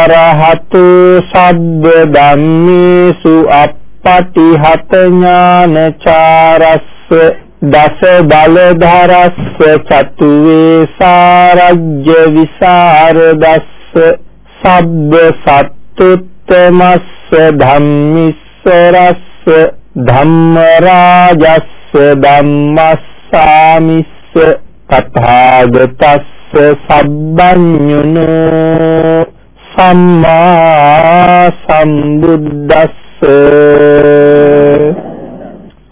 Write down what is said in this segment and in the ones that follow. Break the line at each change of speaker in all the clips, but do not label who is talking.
අරහතු සබ්බ ධම්මේසු අප්පටිහත ඥානචාරස්ස දස බලධරස්ස චතු වේසාරජ්‍ය විසරදස්ස සබ්බ සත්තුත්තමස්ස ධම්මිස්සරස්ස ධම්ම රාජස්ස ධම්මස්සාමිස්ස තථාගතස්ස සබ්බඤුනෝ සම්මා සම්බුද්දස්ස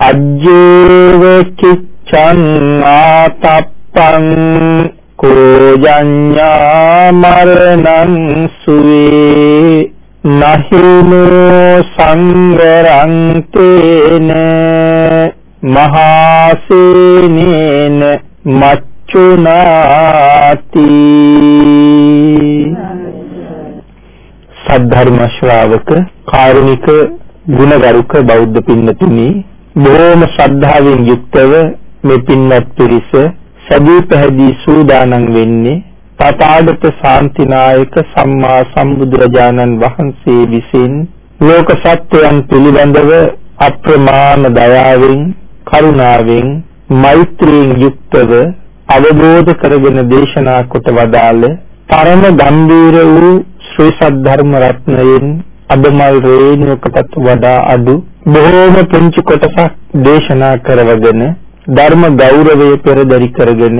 අජ්ජේව කිච්ඡං ආතප්පං කෝජඤ්ඤා මරණං සුවේ නහිනෝ සංවරං තේන මහාසේනේන මච්ච චුනාති සද්ධර්ම ශ්‍රාවක කාරුණික ගුණගරුක බෞද්ධ පින්නතුනි බොහෝම ශ්‍රද්ධාවෙන් යුක්තව මේ පින්වත් පිරිස සදී පැහැදී සූදානම් වෙන්නේ තථාගත ශාන්තිනායක සම්මා සම්බුදුරජාණන් වහන්සේ විසින් ලෝක සත්වයන් පිළිබඳව අප්‍රමාණ දයාවෙන් කරුණාවෙන් මෛත්‍රියෙන් යුක්තව අවබෝධ කරගෙන දේශනා කොට වදාළ පරම ගම්බීර වූ ශ්‍රී සද්ධර්ම රත්නයෙන් අදමල් රේණුවකටත් වඩා අඩු බොහෝම පුංචි කොටසක් දේශනා කරවගෙන ධර්ම ගෞරවය පෙරදරි කරගෙන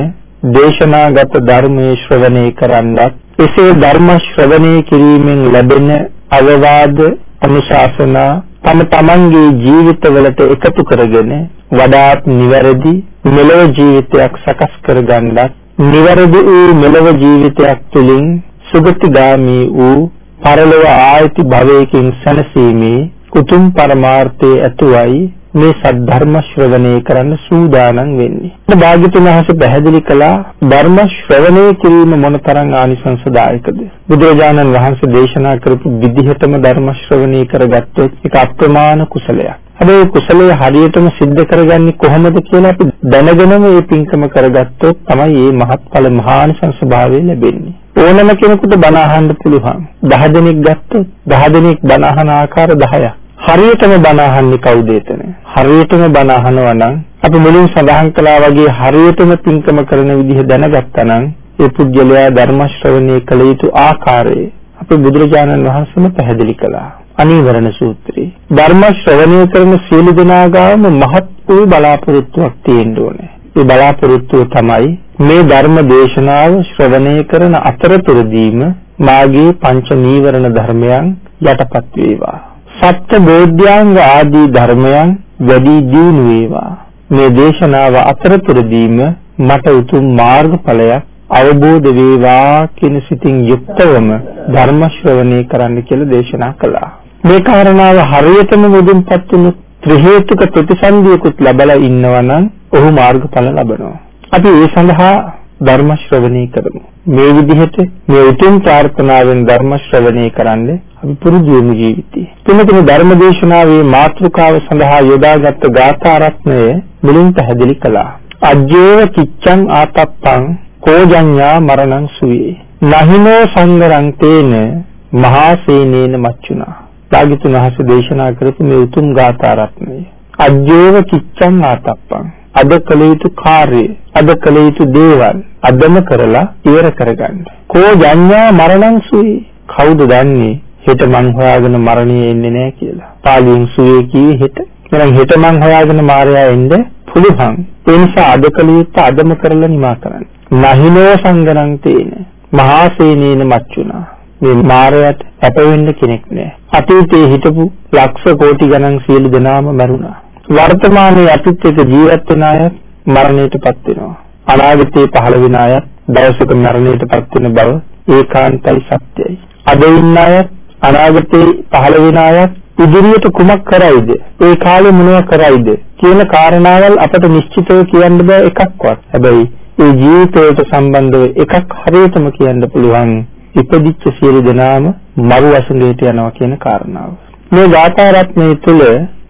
දේශනාගත ධර්මයේ ශ්‍රවණය කරන්නත් එසේ ධර්ම ශ්‍රවණය කිරීමෙන් ලැබෙන අවවාද අනුශාසනා තම තමන්ගේ ජීවිතවලට එකතු කරගෙන වඩාත් නිවැරදි මෙලොව ජීවිතයක් සකස් කරගන්නත් නිවැරදි වූ මෙලොව ජීවිතයක් තුළින් සුගතිගාමී වූ පරලොව ආයති භවයකින් සැනසීමේ උතුම් පරමාර්ථයේ ඇතුවයි මේ සද්ධර්ම ශ්‍රවණය කරන්න සූදානම් වෙන්නේ. භාග්‍යතුන් වහන්සේ පැහැදිලි කළා ධර්ම ශ්‍රවණය කිරීම මොනතරම් ආනිසංසදායකද? බුදුරජාණන් වහන්සේ දේශනා කරපු විදිහටම ධර්ම ශ්‍රවණය කරගත්තොත් ඒක අප්‍රමාණ කුසලයක්. හැබැයි කුසලයේ හරියටම සිද්ධ කරගන්නේ කොහොමද කියලා අපි දැනගෙනම මේ පින්කම කරගත්තොත් තමයි මේ මහත්ඵල මහානිසංස භාවය ලැබෙන්නේ. ඕනම කෙනෙකුට බණ අහන්න පුළුවන්. 10 දෙනෙක් ගත්තොත් 10 දෙනෙක් බණ අහන ආකාර 10ක්. හරියටම බණ අහන්නේ කවුද එතන? හරියටම බණ අහනවා නම් අපි මුලින් සඳහන් කළා වගේ හරියටම පින්කම කරන විදිහ දැනගත්තා නම් ඒ පුද්ගලයා ධර්ම ශ්‍රවණය කළ යුතු ආකාරය අපේ බුදුරජාණන් වහන්සේම පැහැදිලි කළා. අනීවරණ සූත්‍රයේ ධර්ම ශ්‍රවණය කරන සියලු දෙනා ගාම මහත් වූ බලාපොරොත්තුවක් තියෙන්න ඕනේ. ඒ බලාපොරොත්තුව තමයි මේ ධර්ම දේශනාව ශ්‍රවණය කරන අතරතුරදීම මාගේ පංච නීවරණ ධර්මයන් යටපත් වේවා. සත්‍ය බෝධ්‍යාංග ආදී ධර්මයන් වැඩි දියුණු වේවා. මේ දේශනාව අතරතුරදීම මට උතුම් මාර්ගඵලයක් අවබෝධ වේවා කියන සිතින් යුක්තවම ධර්ම ශ්‍රවණය කරන්න කියලා දේශනා කළා. මේ කාරණාව හරියටම මුදුන්පත් වුණු ත්‍රි හේතුක ප්‍රතිසන්දියකුත් ලැබලා ඉන්නවා නම් ඔහු මාර්ගඵල ලබනවා. අපි ඒ සඳහා ධර්ම ශ්‍රවණය කරමු. මේ විදිහට මේ උතුම් ප්‍රාර්ථනාවෙන් ධර්ම ශ්‍රවණය කරන්නේ අපි පුරුදු වෙමු ජීවිතේ. තුන්වෙනි ධර්ම දේශනාවේ මාතෘකාව සඳහා යොදාගත් ගාථා රත්නය මුලින් පැහැදිලි කළා. අජ්ජේව කිච්ඡං ආතප්පං කෝජඤ්ඤා මරණං සුවේ. නහිනෝ සංගරං තේන මහා සේනේන මච්චුනා. භාග්‍යතුන් වහන්සේ දේශනා කරපු මේ උතුම් ගාථා රත්නය. අජ්ජේව කිච්ඡං ආතප්පං අද කළ යුතු කාර්යය අද කළ යුතු දේවල් අදම කරලා ඉවර කරගන්න. කෝ ජඤ්ඤා මරණං සුයි කවුද දන්නේ හෙට මං හොයාගෙන මරණය එන්නේ නැහැ කියලා. පාලියෙන් සුවේ කියේ හෙට. එහෙනම් හෙට මං හොයාගෙන මාරයා එන්න පුළුවන්. ඒ නිසා අද කළ යුත්තේ අදම කරලා නිමා කරන්න. නහිනෝ සංගණං තේන මහා සේනේන මච්චුනා. මේ මාරයට අප වෙන්න කෙනෙක් නෑ. අතීතයේ හිටපු ලක්ෂ කෝටි ගණන් සියලු දෙනාම මැරුණා. වර්තමානයේ අපිත් එක්ක ජීවත් වෙන අය මරණයටපත් වෙනවා. අනාගතයේ පහළ වෙන අය දවසක මරණයටපත් වෙන බව ඒකාන්තයි සත්‍යයි. අද ඉන්න අය අනාගතයේ පහළ වෙන අය ඉදිරියට කුමක් කරයිද? ඒ කාලේ මොනවා කරයිද? කියන කාරණාවල් අපට නිශ්චිතව කියන්න බෑ එකක්වත්. හැබැයි ඒ ජීවිතයට සම්බන්ධව එකක් හරියටම කියන්න පුළුවන්. ඉපදිච්ච සියලු දෙනාම මරු වසඟයට යනවා කියන කාරණාව. මේ ගාථා රත්නයේ තුල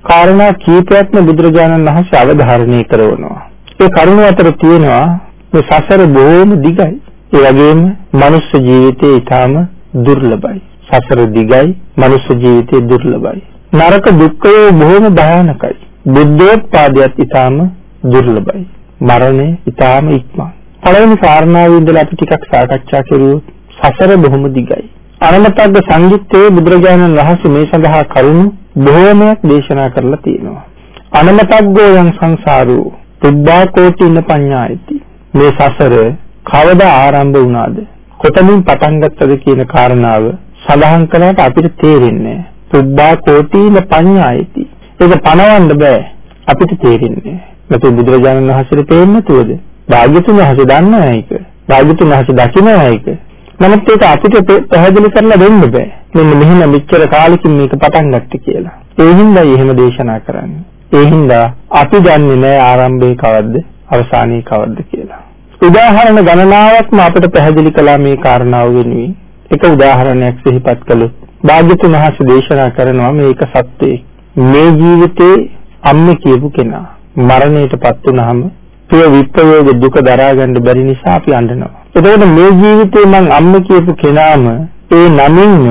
කාරණා කීපයක්ම බුදුරජාණන් වහන්සේ අවධාරණය කරනවා. ඒ කරුණ අතර තියෙනවා මේ සසර බොහොම දිගයි. ඒ වගේම මනුස්ස ජීවිතේ ඊටාම දුර්ලභයි. සසර දිගයි, මනුස්ස ජීවිතේ දුර්ලභයි. නරක දුක්ඛය බොහොම භයානකයි. බුද්ධෝත්පාදයට ඊටාම දුර්ලභයි. මරණය ඊටාම ඉක්මන්. පළවෙනි කාරණාවේ ඉඳලා අපි ටිකක් සාකච්ඡා කරුවොත් සසර බොහොම දිගයි. අනමතග්ග සංයුත්තේ බුදුරජාණන් වහන්සේ මේ සඳහා කරුණු බොහෝමයක් දේශනා කරලා තියෙනවා. අනමතග්ගෝ යං සංසාරෝ පුබ්බා කෝටින පඤ්ඤායති. මේ සසර කවදා ආරම්භ වුණාද? කොතනින් පටන් ගත්තද කියන කාරණාව සඳහන් කළාට අපිට තේරෙන්නේ පුබ්බා කෝටින පඤ්ඤායති. ඒක පණවන්න බෑ. අපිට තේරෙන්නේ. නැත්නම් බුදුරජාණන් වහන්සේට තේරෙන්නේ නැතුවද? භාග්‍යතුන් වහන්සේ දන්නා එක. භාග්‍යතුන් වහන්සේ දකිනවා ඒක. නමුත් ඒක අපිට පැහැදිලි කරලා දෙන්න බෑ. මෙන්න මෙහෙම මෙච්චර කාලෙකින් මේක පටන් ගත්තේ කියලා. ඒ හින්දායි එහෙම දේශනා කරන්නේ. ඒ හින්දා අපි දන්නේ නෑ ආරම්භය කවද්ද අවසානයේ කවද්ද කියලා. උදාහරණ ගණනාවක්ම අපිට පැහැදිලි කළා මේ කාරණාව වෙනුවෙන්. එක උදාහරණයක් සිහිපත් කළොත් භාග්‍යතුන් වහන්සේ දේශනා කරනවා මේක සත්‍යයි. මේ ජීවිතේ අම්මේ කියපු කෙනා මරණයටපත් වුනහම ප්‍රිය විප්‍රයෝග දුක දරා ගන්න බැරි නිසා අපි අඬනවා. එතකොට මේ ජීවිතේ මං අම්ම කියපු කෙනාම ඒ නමින්ම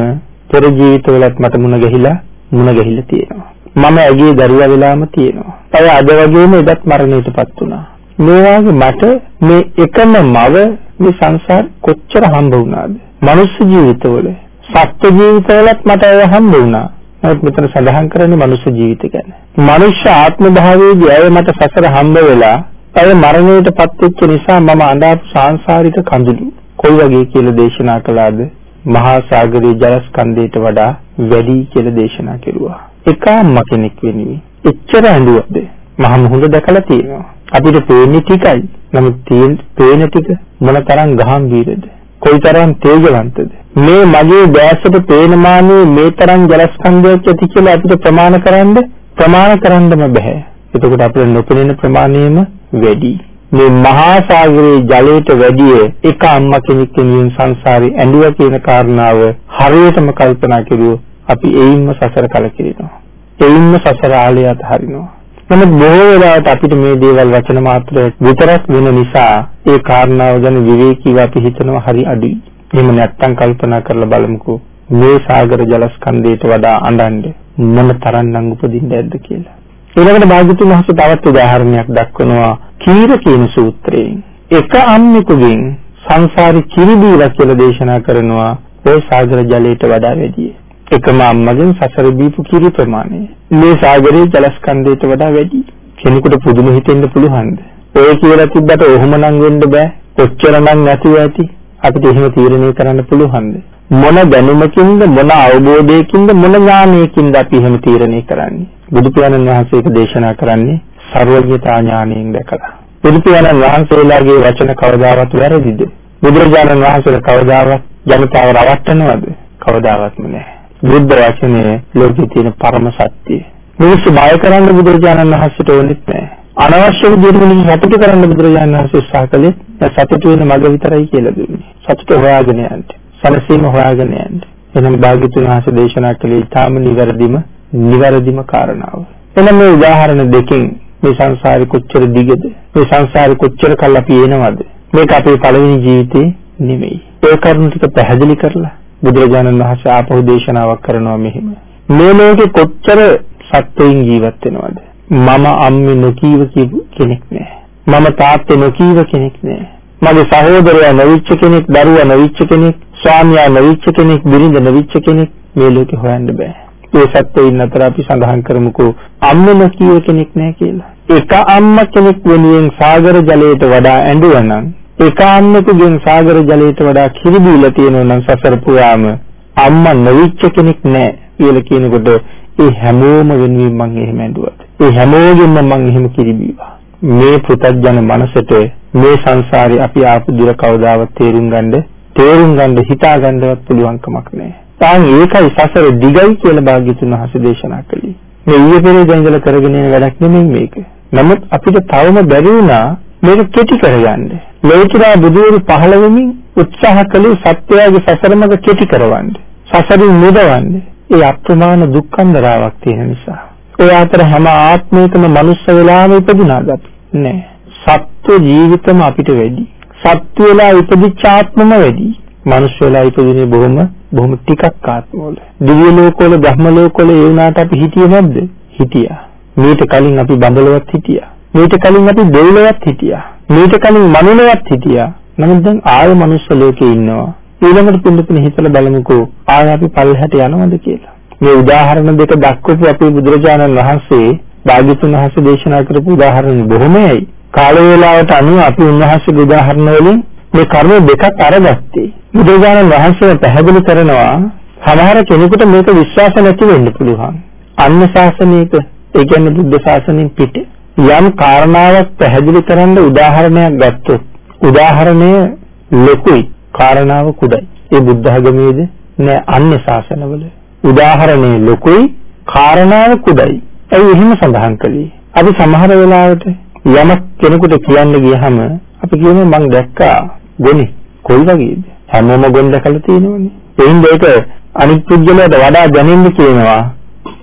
පෙර ජීවිතවලත් මට මුණ ගැහිලා මුණ ගැහිලා තියෙනවා. මම ඇගේ දරුවා වෙලාම තියෙනවා. අය අද වගේම එදත් මරණයටපත් වුණා. මේ මට මේ එකම මව මේ සංසාර කොච්චර හම්බ වුණාද? මනුස්ස ජීවිතවල, සත්ත්ව ජීවිතවලත් මට අය හම්බ වුණා. නමුත් මෙතන සඳහන් කරන්නේ මනුස්ස ජීවිත ගැන. මනුෂ්‍ය ආත්ම භාවයේදී අය මට සසර හම්බ වෙලා අය මරණයටපත් වෙච්ච නිසා මම අඳාපු සාංශාරික කඳුළු. කොයි වගේ කියලා දේශනා කළාද? මහා සාගරයේ ජලස්කන්ධයට වඩා වැඩි කියලා දේශනා කෙරුවා. එකම කෙනෙක් වෙනුවෙන්. එච්චර ඇඬුවද? මහ මුහුද දැකලා තියෙනවා. අපිට පේන්නේ ටිකයි. නමුත් පේන ටික මොනතරම් ගහම්බීරද කොයිතරම් තේජවන්තද? මේ මගේ දැසට පේන මානේ මේ තරම් ජලස්කන්ධයක් ඇති කියලා අපිට ප්‍රමාණ කරන්න ප්‍රමාණ කරන්නම බෑ එතකොට අපිට නොපෙනෙන ප්‍රමාණයම වැඩි. මේ මහා සාගරයේ ජලයට වැඩිය එක අම්මා කෙනෙක් කෙනින් සංසාරේ ඇඬුවා කියන කාරණාව හරියටම කල්පනා කෙරුවොත් අපි එයින්ම සසර කලකිරිනවා. එයින්ම සසර ආලය අතහරිනවා. නමුත් බොහෝ වෙලාවට අපිට මේ දේවල් වචන මාත්‍ර විතරක් වෙන නිසා ඒ කාරණාව ගැන විවේකීව අපි හිතනවා හරි අඩුයි. එහෙම නැත්තම් කල්පනා කරලා බලමුකෝ මේ සාගර ජලස්කන්ධයට වඩා අඬන්නේ මොන තරම්නම් උපදින්න ඇද්ද කියලා. ඊළඟට භාග්‍යතුන් වහන්සේ තවත් උදාහරණයක් දක්වනවා කීර කියන සූත්‍රයෙන්. එක අම්මෙකුගෙන් සංසාරේ කිරි බීලා කියලා දේශනා කරනවා ওই සාගර ජලයට වඩා වැඩි. එකම අම්මගෙන් සසර දීපු කිරි ප්‍රමාණය මේ සාගරයේ ජලස්කන්ධයට වඩා වැඩි. කෙනෙකුට පුදුම හිතෙන්න පුළුවන්ද? ඔය කියලා තිබ්බට ඔහොමනම් වෙන්න බෑ. කොච්චරනම් නැතුව ඇති. අපිට එහෙම තීරණය කරන්න පුළුවන්ද? මොන දැනුමකින්ද මොන අවබෝධයකින්ද මොන ඥානයකින්ද අපි එහෙම තීරණය කරන්නේ? බුදු පියාණන් වහන්සේ ඒක දේශනා කරන්නේ සර්වඥතා ඥාණයෙන් දැකලා. බුදු පියාණන් වහන්සේලාගේ වචන කවදාවත් වැරදිද? බුදුරජාණන් වහන්සේලා කවදාවත් ජනතාව රවට්ටනවද? කවදාවත්ම නැහැ. බුද්ධ වචනය ලෝකේ තියෙන පරම සත්‍යය. මිනිස්සු බය කරන්න බුදුරජාණන් වහන්සේට ඕනෙත් නැහැ. අනවශ්‍ය විදිහට මිනිස්සු සතුටු කරන්න බුදුරජාණන් වහන්සේ උත්සාහ කළේ සතුටු වෙන මඟ විතරයි කියලා දුන්නේ. සතුට හොයාගෙන යන්න. සනසීම හොයාගෙන යන්න. එහෙනම් භාග්‍යතුන් වහන්සේ දේශනා කළේ ඊටාම නිවැරදිම නිවැරදිම කාරණාව. එනම් මේ උදාහරණ දෙකෙන් මේ සංසාරේ කොච්චර දිගද? මේ සංසාරේ කොච්චර කල් අපි එනවද? මේක අපේ පළවෙනි ජීවිතේ නෙමෙයි. ඒ කරුණු ටික පැහැදිලි කරලා බුදුරජාණන් වහන්සේ ආපහු දේශනාවක් කරනවා මෙහිම. මේ ලෝකේ කොච්චර සත්වයින් ජීවත් වෙනවද? මම අම්මේ නොකීව කෙනෙක් නෑ. මම තාත්තේ නොකීව කෙනෙක් නෑ. මගේ සහෝදරයා නොවිච්ච කෙනෙක්, දරුවා නොවිච්ච කෙනෙක්, ස්වාමියා නොවිච්ච කෙනෙක්, බිරිඳ නොවිච්ච කෙනෙක් මේ ලෝකේ හොයන්න බෑ. ඒ සත්‍යයෙන් අතර අපි සඳහන් කරමුකෝ අම්ම නොකිය කෙනෙක් නෑ කියලා. එක අම්ම කෙනෙක් වෙනුවෙන් සාගර ජලයට වඩා ඇඬුවනම් එක අම්මකගෙන් සාගර ජලයට වඩා කිරි බීලා තියෙනවා නම් සසර පුරාම අම්මා නොවිච්ච කෙනෙක් නෑ කියලා කියනකොට ඒ හැමෝම වෙනුවෙන් මං එහෙම ඇඬුවා. ඒ හැමෝගෙම මං එහෙම කිරි බීවා. මේ පුතත්ජන මනසට මේ සංසාරේ අපි ආපු දුර කවදාවත් තේරුම් ගන්න තේරුම් ගන්න හිතා ගන්නවත් පුළුවන් කමක් නැහැ. තාන් ඒකයි සසර දිගයි කියලා භාග්‍යතුන් වහන්සේ දේශනා කළේ. මේ ඊයේ පෙරේද ඉඳලා කරගෙන යන වැඩක් නෙමෙයි මේක. නමුත් අපිට තවම බැරි වුණා මේක කෙටි කරගන්න. ලෝතුරා බුදුවරු පහළ වෙමින් උත්සාහ කළේ සත්‍යයේ සසරමක කෙටි කරවන්න. සසරින් මුදවන්න. ඒ අප්‍රමාණ දුක්ඛන්දරාවක් තියෙන නිසා. ඒ අතර හැම ආත්මයකම මනුස්ස වෙලාම ඉපදුනාද අපි? නෑ. සත්ව ජීවිතම අපිට වැඩි. සත්ව වෙලා ඉපදිච්ච ආත්මම වැඩි. මනුස්ස වෙලා ඉපදුනේ බොහොම බොහොම ටිකක් ආත්මවල. දිව්‍ය ලෝකවල බ්‍රහ්ම ලෝකවල ඒ වුණාට අපි හිටියේ නැද්ද? හිටියා. මීට කලින් අපි බඹලවත් හිටියා. මීට කලින් අපි දෙව්ලොවත් හිටියා. මීට කලින් මනුලවත් හිටියා. නමුත් දැන් ආය මනුස්ස ලෝකේ ඉන්නවා. ඊළඟට පින්නපින හිතලා බලමුකෝ ආය අපි පල්හැට යනවද කියලා. මේ උදාහරණ දෙක දක්වපු අපේ බුදුරජාණන් වහන්සේ භාග්‍යතුන් වහන්සේ දේශනා කරපු උදාහරණ බොහොමයි. කාල වේලාවට අනුව අපි උන්වහන්සේගේ උදාහරණ වලින් මේ කර්ම දෙකක් අරගත්තේ. බුදුරජාණන් වහන්සේ පැහැදිලි කරනවා සමහර කෙනෙකුට මේක විශ්වාස නැති වෙන්න පුළුවන්. අන්න ශාසනයක ඒ කියන්නේ බුද්ධ ශාසනයෙන් පිට යම් කාරණාවක් පැහැදිලි කරන්න උදාහරණයක් ගත්තොත් උදාහරණය ලොකුයි කාරණාව කුඩයි. ඒ බුද්ධ ධර්මයේද නෑ අන්‍ය ශාසනවල. උදාහරණේ ලොකුයි කාරණාව කුඩයි. ඇයි එහෙම සඳහන් කළේ? අපි සමහර වෙලාවට යමක් කෙනෙකුට කියන්න ගියහම අපි කියනවා මං දැක්කා ගොනි කොයි වගේද? හැමෝම ගොන් දැකලා තියෙනවනේ. එයින් ඒක අනිත් පුද්ගලයාට වඩා දැනෙන්න කියනවා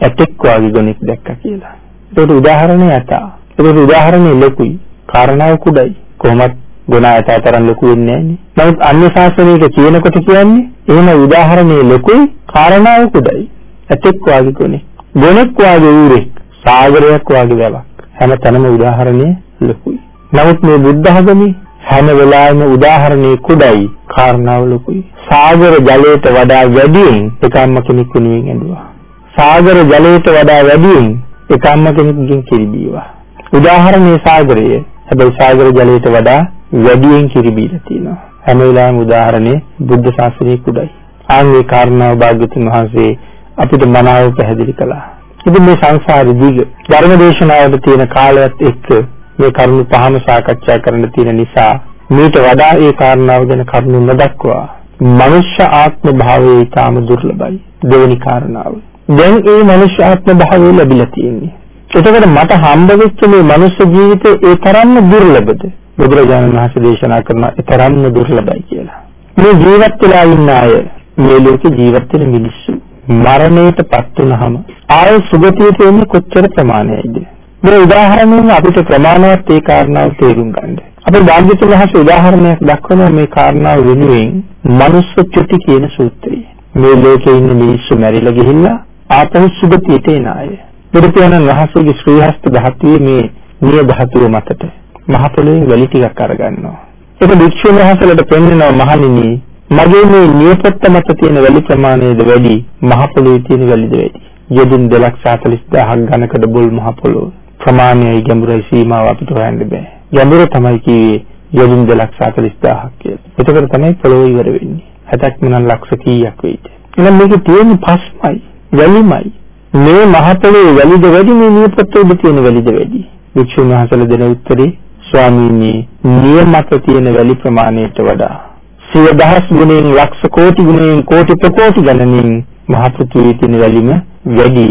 ඇතෙක් වගේ ගොනෙක් දැක්කා කියලා. ඒකට උදාහරණයක් ඇතා. ඒකට උදාහරණේ ලොකුයි. කාරණාව කුඩයි. කොහොමත් ගුණ අතතරන් ලොකු වෙන්නේ නැහැ. නමුත් අන්‍ය ශාස්ත්‍රයක කියනකොට කියන්නේ එහෙම උදාහරණේ ලොකුයි කාරණාව කුඩයි. ඇතෙක් වාගේ ගුණේ. ගුණෙක් වාගේ ඌරෙක් සාගරයක් වාගේ වැවක්. හැම තැනම උදාහරණේ ලොකුයි. නමුත් මේ බුද්ධ ධර්මයේ හැම වෙලාවෙම උදාහරණේ කුඩයි කාරණාව ලොකුයි. සාගර ජලයට වඩා වැඩියෙන් එකම්ම කෙනෙක් වෙනුවෙන් ඇඬුවා. සාගර ජලයට වඩා වැඩියෙන් එකම්ම කෙනෙකුගෙන් කිරිබීවා. උදාහරණේ සාගරය. හැබැයි සාගර ජලයට වඩා වැඩියෙන් කිරිබීලා තියෙනවා. හැම වෙලාවෙම උදාහරණේ බුද්ධ ශාසනයේ කුඩයි. ආන් මේ කාරණාව භාග්‍යතුන් වහන්සේ අපිට මනාව පැහැදිලි කළා. ඉතින් මේ සංසාරේ දිග ධර්මදේශනාවට තියෙන කාලයත් එක්ක මේ කරුණු පහම සාකච්ඡා කරන්න තියෙන නිසා මේට වඩා ඒ කාරණාව ගැන කරුණු නොදක්වා මනුෂ්‍ය ආත්ම භාවයේ ඊටම දුර්ලභයි. දෙවෙනි කාරණාව. දැන් ඒ මනුෂ්‍ය ආත්ම භාවය ලැබිලා තියෙන්නේ. එතකොට මට හම්බ වෙච්ච මේ මනුෂ්‍ය ජීවිතේ ඒ තරම්ම දුර්ලභද? බුදුරජාණන් වහන්සේ දේශනා කරන ඒ තරම්ම දුර්ලභයි කියලා. මේ ජීවත් වෙලා ඉන්න අය මේ ලෝකේ ජීවත් වෙන මිනිස්සු මරණයටපත් වුනහම ආය සුගතියට එන්නේ කොච්චර ප්‍රමාණයයිද? මේ උදාහරණයෙන් අපිට ප්‍රමාණවත් ඒ කාරණාව තේරුම් ගන්න. අපේ ධර්මචර්ය වහන්සේ උදාහරණයක් දක්වනවා මේ කාරණාව වෙනුවෙන් මනුස්ස චුති කියන සූත්‍රය. මේ ලෝකේ ඉන්න මිනිස්සු මැරිලා ගිහිල්ලා ආපහු සුගතියට එන අය. බුදු පියාණන් වහන්සේගේ ශ්‍රී හස්ත ධාතුවේ මේ නිය ධාතුව මතට මහ පොළොවේ වැලි ටිකක් අරගන්නවා. ඒක භික්ෂුන් වහන්සේලාට පෙන්වනවා මහණෙනි මගේ මේ නියපොත්ත මත තියෙන වැලි ප්‍රමාණයද වැඩි මහ පොළොවේ තියෙන වැලිද වැඩි. යදුන් 240000ක් ඝනකඩ බුල් මහ පොළොව ප්‍රමාණයයි ගැඹුරයි සීමාව අපිට හොයන්න බෑ. ගැඹුර තමයි කිව්වේ යදුන් 240000ක් කියලා. එතකොට තමයි පොළොව ඉවර වෙන්නේ. 60ක් මනන් ලක්ෂ කීයක් වෙයිද? එහෙනම් මේකේ තියෙන පස්මයි වැලිමයි. මේ මහ පොළොවේ වැලිද වැඩි මේ නියපොත්ත උඩ තියෙන වැලිද වැඩි? වික්ෂුන් වහන්සේලා දෙන උත්තරේ ස්වාමීනි නියමත තියෙන වැලි ප්‍රමාණයට වඩා සිය දහස් ගුණයෙන් ලක්ෂ කෝටි ගුණයෙන් කෝටි ප්‍රකෝටි ගණනින් මහ පෘථිවියේ තියෙන වැලිම වැඩි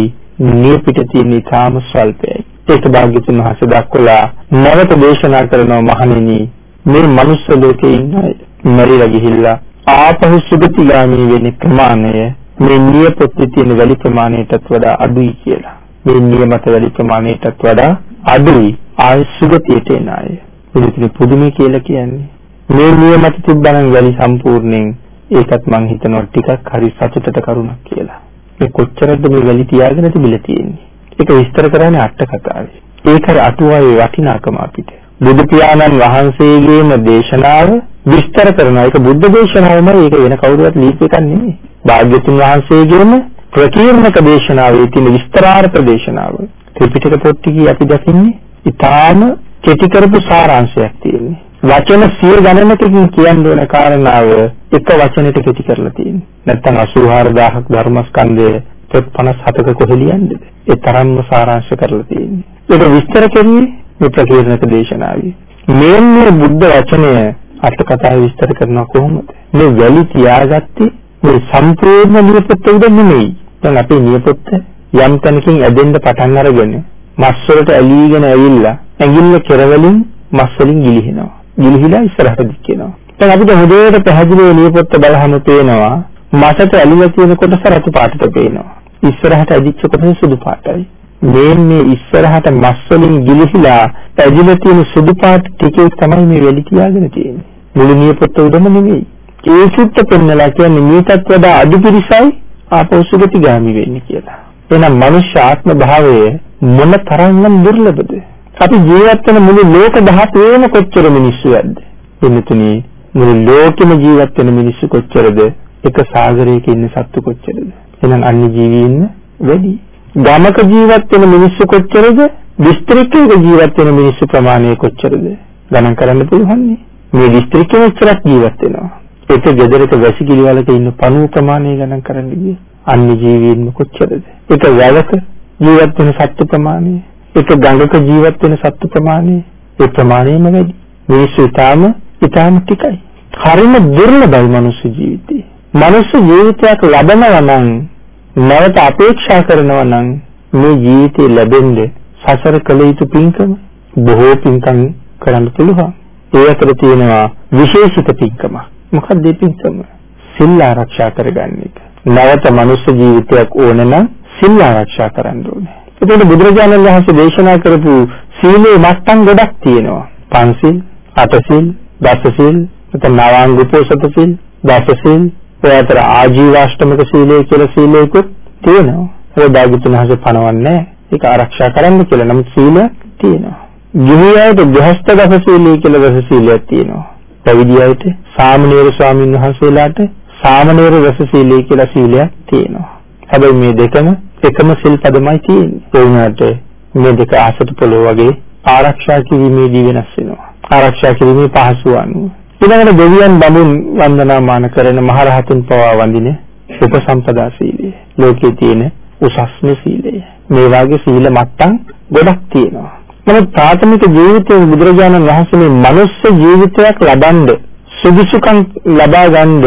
නියපිට තියෙන ඊටාම ස්වල්පයි. ඒක භාග්‍යතුන් වහන්සේ දක්වලා නැවත දේශනා කරනවා මහණෙනි මේ මනුස්ස ලෝකේ ඉන්න අය මරිලා ගිහිල්ලා ආපහු සුගතිගාමී වෙන ප්‍රමාණය මේ නියපොත්තේ තියෙන වැලි ප්‍රමාණයටත් වඩා අඩුයි කියලා. මේ නියමත වැලි ප්‍රමාණයටත් වඩා අඩුයි ආය සුගතියට එන අය. පිළිතුරු පුදුමයි කියලා කියන්නේ. මේ නියමත තිබ්බනම් වැලි සම්පූර්ණයෙන් ඒකත් මං හිතනවා ටිකක් හරි සතුටට කරුණක් කියලා. මේ කොච්චරද මේ වැලි තියාගෙන තිබිලා තියෙන්නේ. ඒක විස්තර කරන්නේ අට කතාවේ. ඒකයි අටුවාවේ වටිනාකම අපිට. බුදු පියාණන් වහන්සේගේම දේශනාව විස්තර කරනවා. ඒක බුද්ධ දේශනාවමයි ඒක වෙන කවුරුවත් ලියපු එකක් නෙමෙයි. භාග්‍යතුන් වහන්සේගේම ප්‍රකීර්ණක දේශනාවේ තියෙන විස්තරාර්ථ දේශනාව. ත්‍රිපිටක පොත් ටිකේ අපි දකින්නේ ඊටාම කෙටි කරපු සාරාංශයක් තියෙන්නේ. වචන සිය ගණනකින් කියන්න ඕන කාරණාව එක වචනෙට කෙටි කරලා තියෙන්නේ. නැත්තම් 84000ක් ධර්මස්කන්ධය පොත් 57ක කොහෙ ලියන්නේද? ඒ තරම්ම සාරාංශ කරලා තියෙන්නේ. ඒක විස්තර කෙරුවේ මේ ප්‍රකීර්ණක දේශනාවේ. මේ බුද්ධ වචනය අට කතාවේ විස්තර කරනවා කොහොමද? මේ වැලි තියාගත්තේ මේ සම්පූර්ණ නියපොත්ත උඩ නෙමෙයි. දැන් අපේ නියපොත්ත යම් තැනකින් ඇදෙන්න පටන් අරගෙන මස් වලට ඇලීගෙන ඇවිල්ලා ඇඟිල්ල කෙරවලින් මස් වලින් ගිලිහෙනවා. ගිලිහිලා ඉස්සරහට දික් වෙනවා. දැන් අපිට හොඳට පැහැදිලිව නියපොත්ත බලහම පේනවා මසට ඇලිලා තියෙන කොටස රතු පාටට පේනවා. ඉස්සරහට ඇදිච්ච කොටස සුදු පාටයි. මේ මේ ඉස්සරහට මස් වලින් ගිලිහිලා ඇදිලා තියෙන සුදු පාට ටිකේ තමයි මේ වෙලි තියාගෙන තියෙන්නේ. මුළු නියපොත්ත උඩම නෙමෙයි. ඒ සුත්ත පෙන්නලා කියන්නේ මේකත් වඩා අඩු පිරිසයි ආපහු සුගතිගාමි වෙන්නේ කියලා. එහෙනම් මනුෂ්‍ය ආත්ම භාවය මොන තරම්නම් දුර්ලභද? අපි ජීවත් වෙන මුළු ලෝක ධාතුවේම කොච්චර මිනිස්සු ඇද්ද? එන්නතුනි මුළු ලෝකෙම ජීවත් වෙන මිනිස්සු කොච්චරද? එක සාගරයක ඉන්න සත්තු කොච්චරද? එහෙනම් අන්‍ය ජීවීන් වැඩි. ගමක ජීවත් වෙන මිනිස්සු කොච්චරද? දිස්ත්‍රික්කයක ජීවත් වෙන මිනිස්සු ප්‍රමාණය කොච්චරද? ගණන් කරන්න පුළුවන් මේ දිස්ත්‍රික්කෙ මෙච්චරක් ජීවත් වෙනවා. එක ගෙදරක වැසිකිලි වලක ඉන්න පණුව ප්‍රමාණය ගණන් කරන්න ගියේ අන්‍ය ජීවීන්ම කොච්චරද? එක වැවක ජීවත් වෙන සත්ත්ව ප්‍රමාණය, එක ගඟක ජීවත් වෙන සත්ත්ව ප්‍රමාණය, ඒ ප්‍රමාණයම වැඩි. මිනිස්සු ඊටාම ඊටාම ටිකයි. හරිම දුර්ලභයි මනුස්ස ජීවිතේ. මනුස්ස ජීවිතයක් ලබනවා නම් නැවත අපේක්ෂා කරනවා නම් මේ ජීවිතේ ලැබෙන්නේ සසර කළ යුතු පින්කම බොහෝ පින්කම් කරන්න පුළුවන්. ඒ අතර තියෙනවා විශේෂිත පින්කම. මොකක්ද මේ පින්කම? සිල් ආරක්ෂා කරගන්න එක. නැවත මනුස්ස ජීවිතයක් ඕන නම් සිල් ආරක්ෂා කරන්න ඕනේ. ඒකට බුදුරජාණන් වහන්සේ දේශනා කරපු සීලේ මට්ටම් ගොඩක් තියෙනවා. පන්සිල්, අටසිල්, දසසිල්, නැත්නම් නවාංග උපෝසත සිල්, දසසිල්, ඔය අතර ආජීවාෂ්ටමක සීලය කියලා සීලයකුත් තියෙනවා. ඒ භාග්‍යතුන් වහන්සේ පනවන්නේ ඒක ආරක්ෂා කරන්න කියලා. නමුත් සීල තියෙනවා. ගිහියන්ට ගෘහස්ත දස සීලය කියලා දස සීලයක් තියෙනවා. පැවිදි අයට සාමණේර ස්වාමීන් වහන්සේලාට සාමණේර දස සීලය කියලා සීලයක් තියෙනවා. හැබැයි මේ දෙකම එකම සිල්පදමයි තියෙන්නේ. ඒ වුණාට මේ දෙක ආසත පොළොව වගේ ආරක්ෂා කිරීමේදී වෙනස් වෙනවා. ආරක්ෂා කිරීමේ පහසුව අනුව. ඊළඟට දෙවියන් බඳුන් වන්දනාමාන කරන මහරහතුන් පවා වඳින උපසම්පදා සීලය. ලෝකයේ තියෙන උසස්ම සීලය. මේ වාගේ සීල මට්ටම් ගොඩක් තියෙනවා. නමුත් ප්‍රාථමික ජීවිතයේ බුදුරජාණන් වහන්සේ මේ මනුස්ස ජීවිතයක් ලබනද සුදුසුකම් ලබා ගන්න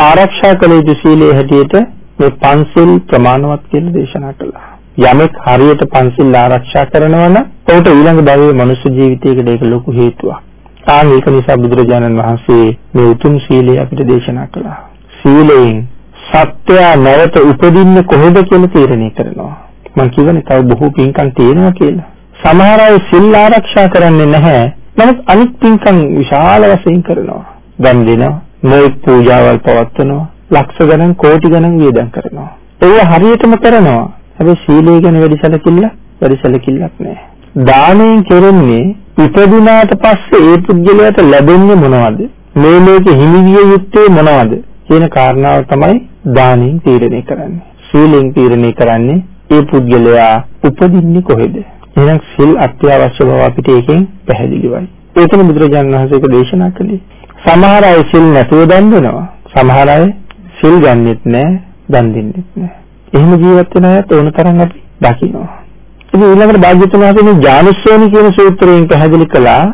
ආරක්ෂා කළ යුතු සීලයේ හැටියට මේ පන්සිල් ප්‍රමාණවත් කියලා දේශනා කළා. යමෙක් හරියට පන්සිල් ආරක්ෂා කරනවා නම් ඔහුට ඊළඟ භවයේ මනුස්ස ජීවිතයකට ඒක ලොකු හේතුවක්. ආන් ඒක නිසා බුදුරජාණන් වහන්සේ මේ උතුම් සීලය අපිට දේශනා කළා. සීලයෙන් සත්‍ය නැවත උපදින්නේ කොහොමද කියලා තීරණය කරනවා. මම කියවනේ තව බොහෝ පින්කම් තියෙනවා කියලා. සමහර අය සිල් ආරක්ෂා කරන්නේ නැහැ. නමුත් අනිත් පින්කම් විශාල වශයෙන් කරනවා. දන් දෙනවා, මේ පූජාවල් පවත්වනවා. ලක්ෂ ගණන් කෝටි ගණන් වියදම් කරනවා. ඒව හරියටම කරනවා. හැබැයි සීලය ගැන වැඩි සැලකිල්ල වැඩි සැලකිල්ලක් නැහැ. දාණයෙන් කෙරෙන්නේ ඉපදුනාට පස්සේ ඒ පුද්ගලයාට ලැබෙන්නේ මොනවද? මේ ලෝකෙ හිමිවිය යුත්තේ මොනවද? කියන කාරණාව තමයි දාණයෙන් තීරණය කරන්නේ. සීලෙන් තීරණය කරන්නේ ඒ පුද්ගලයා උපදින්නේ කොහෙද? එහෙනම් සිල් අත්‍යවශ්‍ය බව අපිට ඒකෙන් පැහැදිලිවයි. ඒකනේ බුදුරජාණන් වහන්සේ ඒක දේශනා කළේ. සමහර අය සිල් නැතුව දන් දෙනවා. සමහර අය සිල් ගන්නෙත් නැහැ, දන් දෙන්නෙත් නැහැ. එහෙම ජීවත් වෙන අයත් ඕන තරම් අපි දකිනවා. ඉතින් ඊළඟට භාග්‍යතුන් වහන්සේ මේ ඥානස්සෝනි කියන සූත්‍රයෙන් පැහැදිලි කළා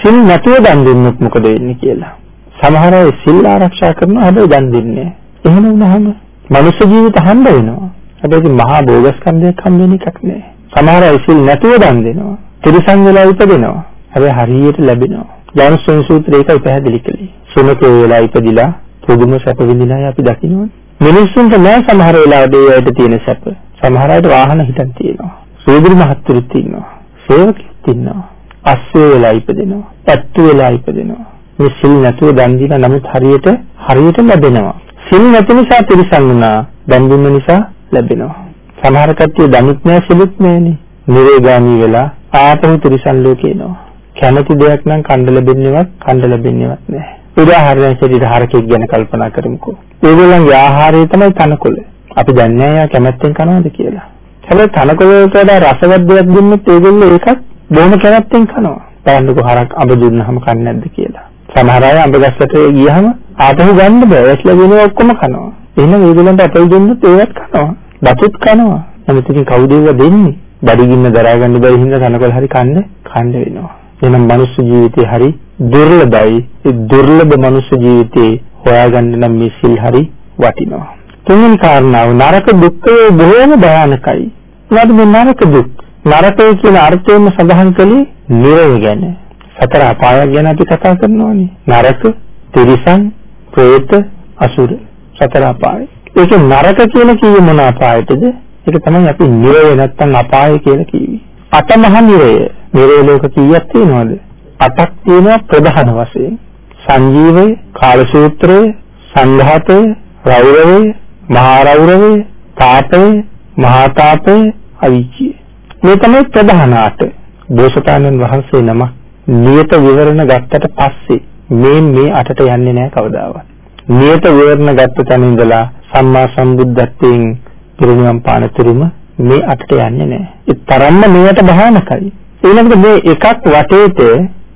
සිල් නැතුව දන් දෙන්නොත් මොකද වෙන්නේ කියලා. සමහර අය සිල් ආරක්ෂා කරනවා හැබැයි දන් දෙන්නේ නැහැ. එහෙම වුණාම මනුෂ්‍ය ජීවිත හම්බ වෙනවා. හැබැයි මහා භෝගස්කන්ධයක් හම්බ වෙන එකක් නෑ. සමහර අය සිල් නැතුව දන් දෙනවා. තිරසං වෙලා ඉපදෙනවා. හැබැයි හරියට ලැබෙනවා. ඥානසෝන සූත්‍රය ඒකයි පැහැදිලි කළේ. සුනකේ වෙලා ඉපදිලා පුදුම සැප විඳිනා අපි දකින්නවනේ. මිනිස්සුන්ට නෑ සමහර වෙලාවට ඒ අයට තියෙන සැප. සමහර අයට වාහන හිටන් තියෙනවා. සූදුරු මහත්තුරුත් ඉන්නවා. සේවකෙත් ඉන්නවා. අස්සේ වෙලා ඉපදෙනවා. ඇත්තු වෙලා ඉපදෙනවා. මේ සිල් නැතුව දන් දීලා නමුත් හරියට හරියට ලැබෙනවා. සිල් නැති නිසා තිරසං වුණා. දන් දුන්න නිසා ලැබෙනවා. සමහර කට්ටිය දනුත් නෑ සිලුත් නෑනේ. නිරේගාමී වෙලා ආපහු තිරසං ලෝකේ එනවා. කැමති දෙයක් නම් කණ්ඩ ලැබෙන්නේවත් කණ්ඩ ලැබෙන්නේවත් නෑ. උදාහරණයක් විදිහට හරකෙක් ගැන කල්පනා කරමුකෝ. ඒගොල්ලන්ගේ ආහාරය තමයි තනකොළ. අපි දන්නේ නැහැ යා කැමැත්තෙන් කනවද කියලා. හැබැයි තනකොළට වඩා රසවත් දෙයක් දුන්නොත් ඒගොල්ලෝ ඒකත් බොහොම කැමැත්තෙන් කනවා. බලන්නකෝ හරක් අඹ දුන්නාම කන්නේ නැද්ද කියලා. සමහර අය අඹ ගස්සට ගියහම ආපහු ගන්න බෑ. ඒස්ලා වෙන ඔක්කොම කනවා. එහෙනම් ඒගොල්ලන්ට අපල් දුන්නොත් ඒවත් කනවා. බතුත් කනවා. නමුත් ඉතින් කවුද ඒව දෙන්නේ? බඩගින්න දරා ගන්න බැරි හින්දා තනකොළ හරි කන්න කන්න වෙනවා. එහෙනම් මනුස්ස ජීවිතේ හරි දුර්ලභයි. ඒ දුර්ලභ මනුස්ස ජීවිතේ හොයාගන්න නම් මේ සිල් හරි වටිනවා. තුන්වෙනි කාරණාව නරක දුක්ඛය බොහෝම භයානකයි. මොකද මේ නරක දුක්? නරකය කියන අර්ථයෙන්ම සඳහන් කළේ නිරය ගැන. සතර අපාය ගැන අපි කතා කරනවානේ. නරක, තිරිසන්, പ്രേත, අසුර. සතර අපාය. ඒක නරක කියලා කිව්වේ මොන අපායටද? ඒක තමයි අපි නිරය නැත්තම් අපාය කියලා කිව්වේ. අටමහා නිරය. නිරය ලෝක කීයක් තියෙනවද? අටක් තියෙනවා ප්‍රධාන වශයෙන්. සංජීවය, කාලසූත්‍රය, සංඝාතය, රෞරවය, මහා රෞරවය, තාපය, මහා තාපය, අවීචිය. මේ තමයි ප්‍රධාන අට. බෝසතාණන් වහන්සේ නම නියත විවරණ ගත්තට පස්සේ මේ මේ අටට යන්නේ නැහැ කවදාවත්. නියත විවරණ ගත්ත තැන ඉඳලා සම්මා සම්බුද්ධත්වයෙන් පිරිනිවන් පානතුරුම මේ අටට යන්නේ නැහැ. ඒ තරම්ම මේකට භයානකයි. ඊළඟට මේ එකක් වටේට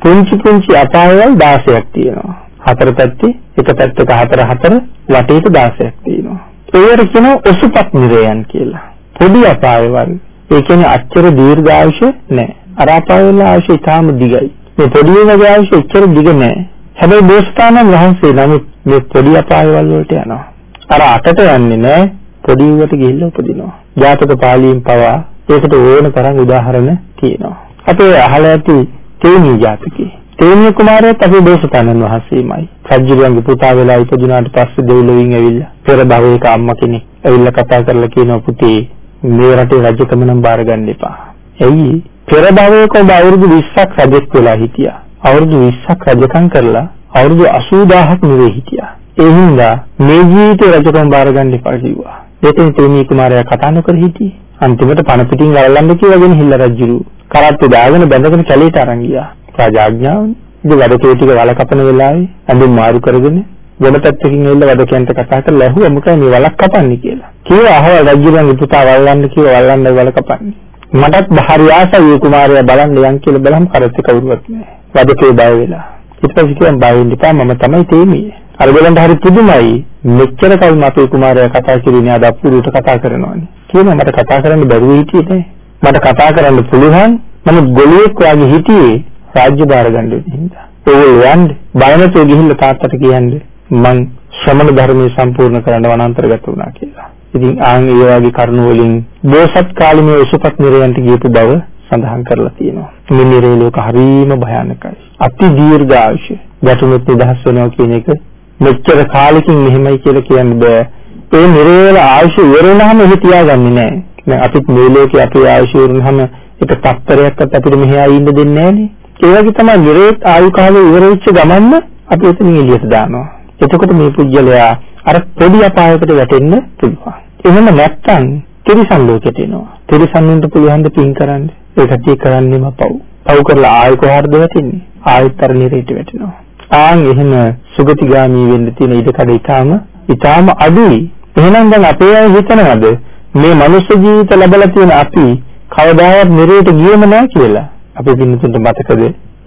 පුංචි පුංචි අපායවල් 16ක් තියෙනවා. හතර පැත්තේ එක පැත්තක හතර හතර වටේට 16ක් තියෙනවා. ඒවට කියනවා ඔසුපත් නිරයන් කියලා. පොඩි අපායවල්. ඒ කියන්නේ අච්චර දීර්ඝායුෂ නැහැ. අර අපායවල ආයුෂ ඉතාම දිගයි. මේ පොඩි වගේ ආයුෂ එච්චර දිග නැහැ. හැබැයි බෝසතාණන් වහන්සේ නමුත් මේ පොඩි අපායවල වලට යනවා. අර අටට යන්නේ නැහැ. පොඩි උවට ගිහිල්ලා උපදිනවා. ජාතක පාළියෙන් පවා ඒකට ඕන තරම් උදාහරණ තියෙනවා. අපේ අහලා ඇති තේමී ජාතකේ. තේමී කුමාරයාත් අපේ දේශපාලන වහන්සේමයි. සජ්ජිරුවන්ගේ පුතා වෙලා ඉපදුනාට පස්සේ දෙව්ලොවින් ඇවිල්ලා පෙර භවයක අම්මා කෙනෙක් ඇවිල්ලා කතා කරලා කියනවා පුතේ මේ රටේ රජකම නම් බාර ගන්න එපා. එයි පෙර භවයක ඔබ අවුරුදු 20ක් රජෙක් වෙලා හිටියා. අවුරුදු 20ක් රජකම් කරලා අවුරුදු 80000ක් නිවේ හිටියා. ඒ හින්දා මේ ජීවිතේ රජකම් බාර ගන්න එපා කිව්වා. ඒකෙන් තේමී කුමාරයා කතා නොකර හිටියේ. අන්තිමට පණ පිටින් ගලවන්න කියලා ගෙන හිල්ල රජුරු කරත්ත දාගෙන බැඳගෙන කැලේට අරන් ගියා. රාජාඥාවනේ. ඉතින් වැඩකේ ටික වල කපන වෙලාවේ අඳුන් මාරු කරගෙන වෙන පැත්තකින් ඇවිල්ලා වැඩකයන්ට කතා කරලා ඇහුවා මොකයි මේ වලක් කපන්නේ කියලා. කිව්වා අහවල් රජුගේ පුතා වල්ලන්න කිව්වා වල්ලන්නයි වල කපන්නේ. මටත් බහරි ආසයි කුමාරයා බලන්න යන් කියලා බලහම කරත් කවුරුවත් නැහැ. වැඩකේ බය වෙලා. ඊට පස්සේ කියන් බය වෙන්න එපා මම තමයි තේමී. අර බලන්න හරි පුදුමයි. මෙච්චර කල් අපේ කුමාරයා කතා කිරීනේ අද අපුරුට කතා කරනවානේ. කියනවා මට කතා කරන්න බැරුව හිටියේ නෑ. මට කතා කරන්න පුළුවන්. නමුත් ගොළුෙක් වගේ හිටියේ රාජ්‍ය බාර ගන්න හින්දා. ඒගොල්ලෝ යන්නේ බය නැතුව ගිහිල්ලා තාත්තට කියන්නේ මං ශ්‍රමණ ධර්මයේ සම්පූර්ණ කරන්න වනාන්තරගත වුණා කියලා. ඉතින් ආන් ඒ වගේ කරුණු වලින් බෝසත් කාලේ උසපත් නිරයන්ට ගියපු බව සඳහන් කරලා තියෙනවා. මේ නිරේ ලෝක හරීම භයානකයි. අති දීර්ඝ ආයුෂ. ගැටුමුත් නිදහස් වෙනවා කියන එක මෙච්චර කාලෙකින් මෙහෙමයි කියලා කියන්න බෑ. ඒ නිරේ වල ආයුෂ ඉවර වුණාම එහෙ තියාගන්නේ නෑ. දැන් අපිත් මේ ලෝකේ අපේ ආයුෂ ඉවරනහම එක තත්තරයක්වත් අපිට මෙහි ආයි ඉන්න දෙන්නේ නෑනේ. ඒ වගේ තමයි නිරේත් ආයු කාලය ඉවර වෙච්ච ගමන්ම අපි එතනින් එළියට දානවා. එතකොට මේ පුජ්‍යලයා අර පොඩි අපායකට වැටෙන්න පුළුවන්. එහෙම නැත්නම් තිරිසන් ලෝකෙට එනවා. තිරිසන්ුන්ට පුළුවන් ද පින් කරන්න. ඒකට කරන්නේම පව්. පව් කරලා ආයෙ කොහාටද වැටෙන්නේ? ආයෙත් අර නිරේට වැටෙනවා. ආන් එහෙම සුගතිගාමී වෙන්න තියෙන ඊට කඩ ඊටාම ඊටාම අඩුයි. එහෙනම් දැන් අපේ අය හිතනවද මේ මනුෂ්‍ය ජීවිත ලැබලා තියෙන අපි කවදාවත් නිරේට ගියේම නැහැ කියලා. අපි පින්නතුන්ට මතකද